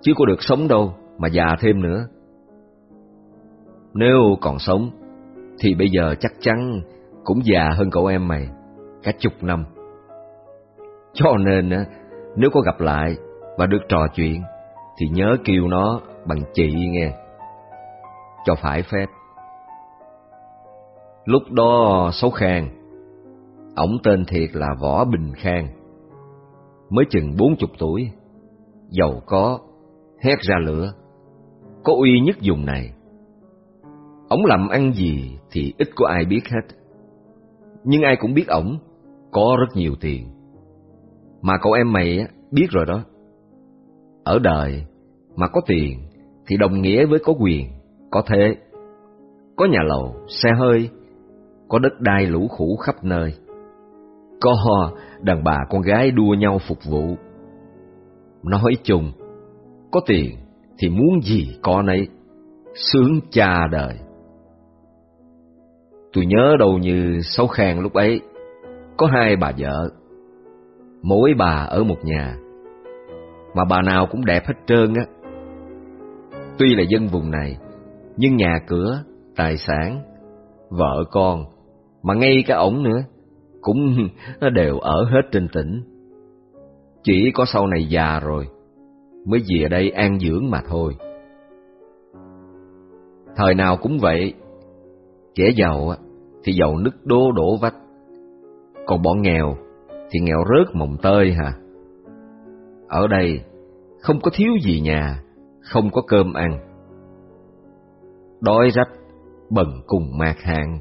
chứ có được sống đâu mà già thêm nữa. Nếu còn sống, thì bây giờ chắc chắn cũng già hơn cậu em mày, cả chục năm. Cho nên, nếu có gặp lại và được trò chuyện, thì nhớ kêu nó bằng chị nghe. Cho phải phép. Lúc đó xấu khang, ổng tên thiệt là Võ Bình Khang. Mới chừng bốn chục tuổi, giàu có, hét ra lửa, có uy nhất dùng này. Ổng làm ăn gì thì ít có ai biết hết. Nhưng ai cũng biết ổng có rất nhiều tiền. Mà cậu em mày biết rồi đó. Ở đời mà có tiền thì đồng nghĩa với có quyền, có thế. Có nhà lầu, xe hơi, có đất đai lũ khủ khắp nơi. Có đàn bà con gái đua nhau phục vụ. Nói chung, có tiền thì muốn gì có nấy, sướng cha đời. Tôi nhớ đâu như Sáu Khang lúc ấy, có hai bà vợ, mỗi bà ở một nhà, mà bà nào cũng đẹp hết trơn á. Tuy là dân vùng này, nhưng nhà cửa, tài sản, vợ con, mà ngay cả ổng nữa, cũng <laughs> đều ở hết trên tỉnh. Chỉ có sau này già rồi, mới về đây an dưỡng mà thôi. Thời nào cũng vậy, kẻ giàu thì giàu nứt đố đổ vách, còn bọn nghèo thì nghèo rớt mồng tơi hả? Ở đây không có thiếu gì nhà, không có cơm ăn. Đói rách, bần cùng mạc hạn.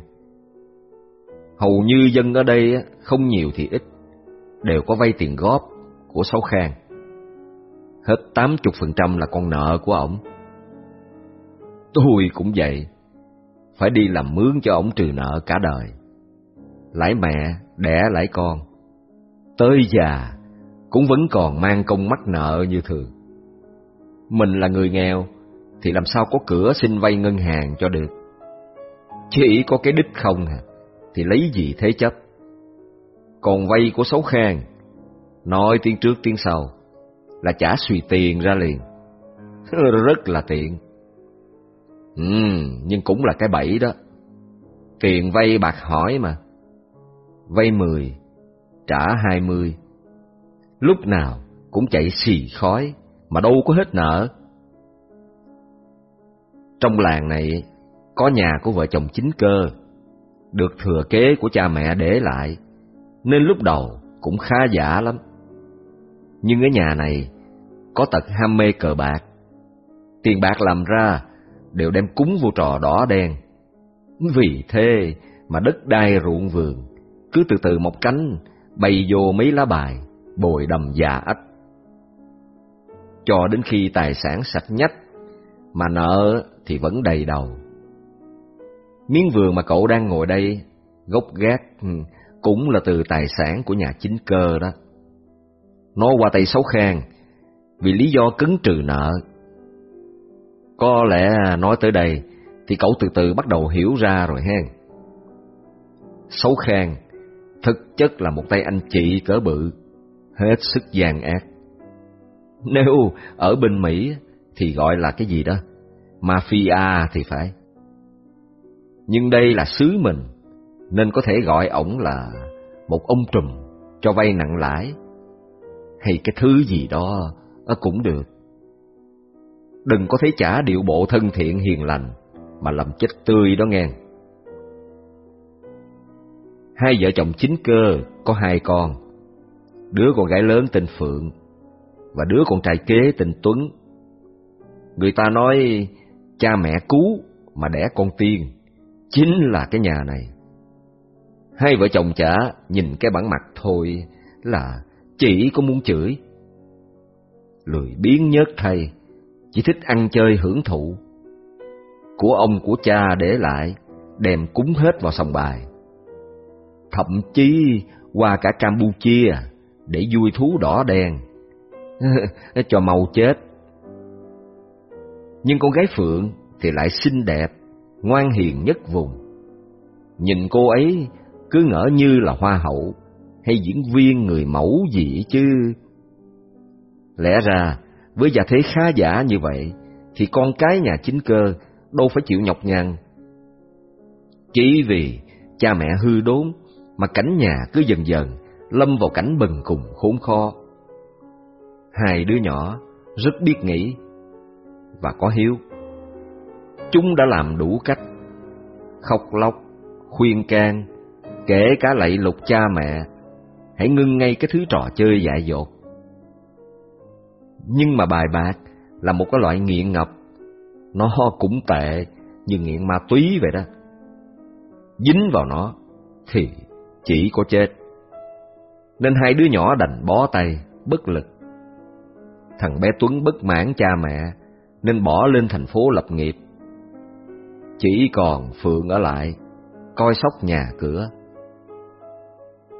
Hầu như dân ở đây không nhiều thì ít, đều có vay tiền góp của Sáu Khang. Hết tám chục phần trăm là con nợ của ổng. Tôi cũng vậy, phải đi làm mướn cho ổng trừ nợ cả đời. Lãi mẹ, đẻ lãi con. Tới già, cũng vẫn còn mang công mắc nợ như thường. Mình là người nghèo, thì làm sao có cửa xin vay ngân hàng cho được. Chỉ có cái đích không à, thì lấy gì thế chấp. Còn vay của xấu khang, nói tiếng trước tiếng sau, là trả xùy tiền ra liền. <laughs> Rất là tiện. Ừ, nhưng cũng là cái bẫy đó. Tiền vay bạc hỏi mà. Vay mười, trả hai mươi. Lúc nào cũng chạy xì khói, mà đâu có hết nợ. Trong làng này có nhà của vợ chồng chính cơ, được thừa kế của cha mẹ để lại, nên lúc đầu cũng khá giả lắm. Nhưng ở nhà này có tật ham mê cờ bạc, tiền bạc làm ra đều đem cúng vô trò đỏ đen. Vì thế mà đất đai ruộng vườn cứ từ từ một cánh bay vô mấy lá bài, bồi đầm già ách. Cho đến khi tài sản sạch nhách, mà nợ thì vẫn đầy đầu. Miếng vườn mà cậu đang ngồi đây, gốc gác ừ, cũng là từ tài sản của nhà chính cơ đó. Nó qua tay xấu khang vì lý do cứng trừ nợ. Có lẽ nói tới đây thì cậu từ từ bắt đầu hiểu ra rồi hen. Xấu khang thực chất là một tay anh chị cỡ bự, hết sức gian ác. Nếu ở bên Mỹ thì gọi là cái gì đó, mafia thì phải. Nhưng đây là xứ mình, nên có thể gọi ổng là một ông trùm cho vay nặng lãi, hay cái thứ gì đó ờ, cũng được. Đừng có thấy trả điệu bộ thân thiện hiền lành mà làm chết tươi đó nghe. Hai vợ chồng chính cơ có hai con, đứa con gái lớn tên Phượng và đứa con trai kế tên Tuấn. Người ta nói cha mẹ cứu mà đẻ con tiên, chính là cái nhà này. Hai vợ chồng chả nhìn cái bản mặt thôi là chỉ có muốn chửi. Lười biến nhớt thay, chỉ thích ăn chơi hưởng thụ. Của ông của cha để lại, đem cúng hết vào sòng bài. Thậm chí qua cả Campuchia để vui thú đỏ đen, <laughs> cho mau chết. Nhưng con gái Phượng thì lại xinh đẹp, ngoan hiền nhất vùng. Nhìn cô ấy cứ ngỡ như là hoa hậu hay diễn viên người mẫu gì chứ. Lẽ ra, với gia thế khá giả như vậy, thì con cái nhà chính cơ đâu phải chịu nhọc nhằn. Chỉ vì cha mẹ hư đốn mà cảnh nhà cứ dần dần lâm vào cảnh bần cùng khốn khó. Hai đứa nhỏ rất biết nghĩ và có hiếu. Chúng đã làm đủ cách, khóc lóc, khuyên can, kể cả lạy lục cha mẹ, hãy ngưng ngay cái thứ trò chơi dại dột. Nhưng mà bài bạc là một cái loại nghiện ngập, nó cũng tệ như nghiện ma túy vậy đó. Dính vào nó thì chỉ có chết. Nên hai đứa nhỏ đành bó tay, bất lực. Thằng bé Tuấn bất mãn cha mẹ, nên bỏ lên thành phố lập nghiệp. Chỉ còn Phượng ở lại, coi sóc nhà cửa.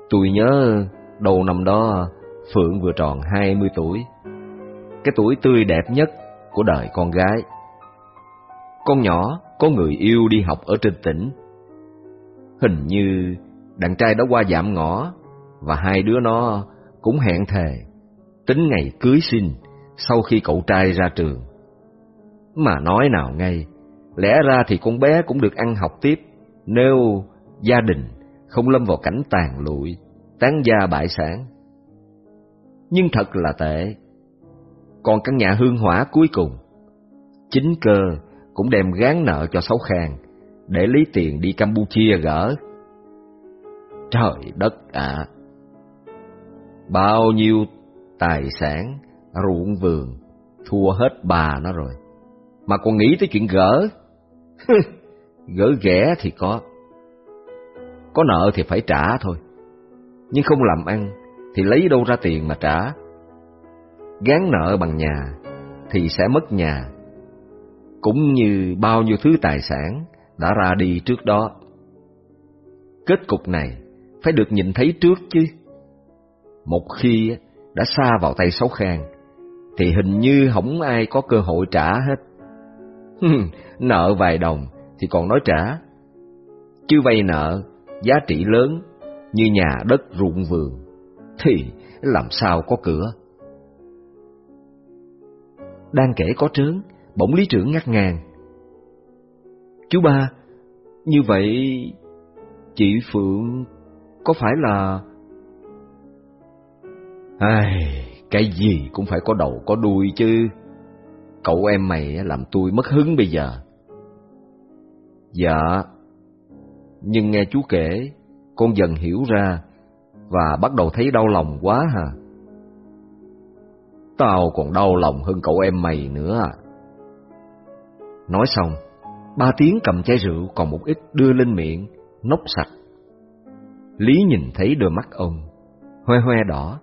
Tôi nhớ đầu năm đó Phượng vừa tròn hai mươi tuổi, cái tuổi tươi đẹp nhất của đời con gái. Con nhỏ có người yêu đi học ở trên tỉnh. Hình như đàn trai đã qua giảm ngõ và hai đứa nó cũng hẹn thề tính ngày cưới xin sau khi cậu trai ra trường. Mà nói nào ngay, lẽ ra thì con bé cũng được ăn học tiếp nếu gia đình không lâm vào cảnh tàn lụi, tán gia bại sản. Nhưng thật là tệ. Còn căn nhà hương hỏa cuối cùng, chính cơ cũng đem gán nợ cho Sáu Khang để lấy tiền đi Campuchia gỡ. Trời đất ạ! Bao nhiêu tài sản, ruộng vườn, thua hết bà nó rồi. Mà còn nghĩ tới chuyện gỡ. <laughs> gỡ ghẻ thì có. Có nợ thì phải trả thôi. Nhưng không làm ăn thì lấy đâu ra tiền mà trả. Gán nợ bằng nhà thì sẽ mất nhà. Cũng như bao nhiêu thứ tài sản đã ra đi trước đó. Kết cục này phải được nhìn thấy trước chứ. Một khi đã xa vào tay xấu khang, thì hình như không ai có cơ hội trả hết. nợ vài đồng thì còn nói trả. Chứ vay nợ, giá trị lớn như nhà đất ruộng vườn, thì làm sao có cửa. Đang kể có trớn, bỗng lý trưởng ngắt ngang. Chú ba, như vậy chị Phượng có phải là... Ai, cái gì cũng phải có đầu có đuôi chứ. Cậu em mày làm tôi mất hứng bây giờ. Dạ. Nhưng nghe chú kể, con dần hiểu ra và bắt đầu thấy đau lòng quá hả? Tao còn đau lòng hơn cậu em mày nữa à. Nói xong, ba tiếng cầm chai rượu còn một ít đưa lên miệng, nốc sạch. Lý nhìn thấy đôi mắt ông, hoe hoe đỏ,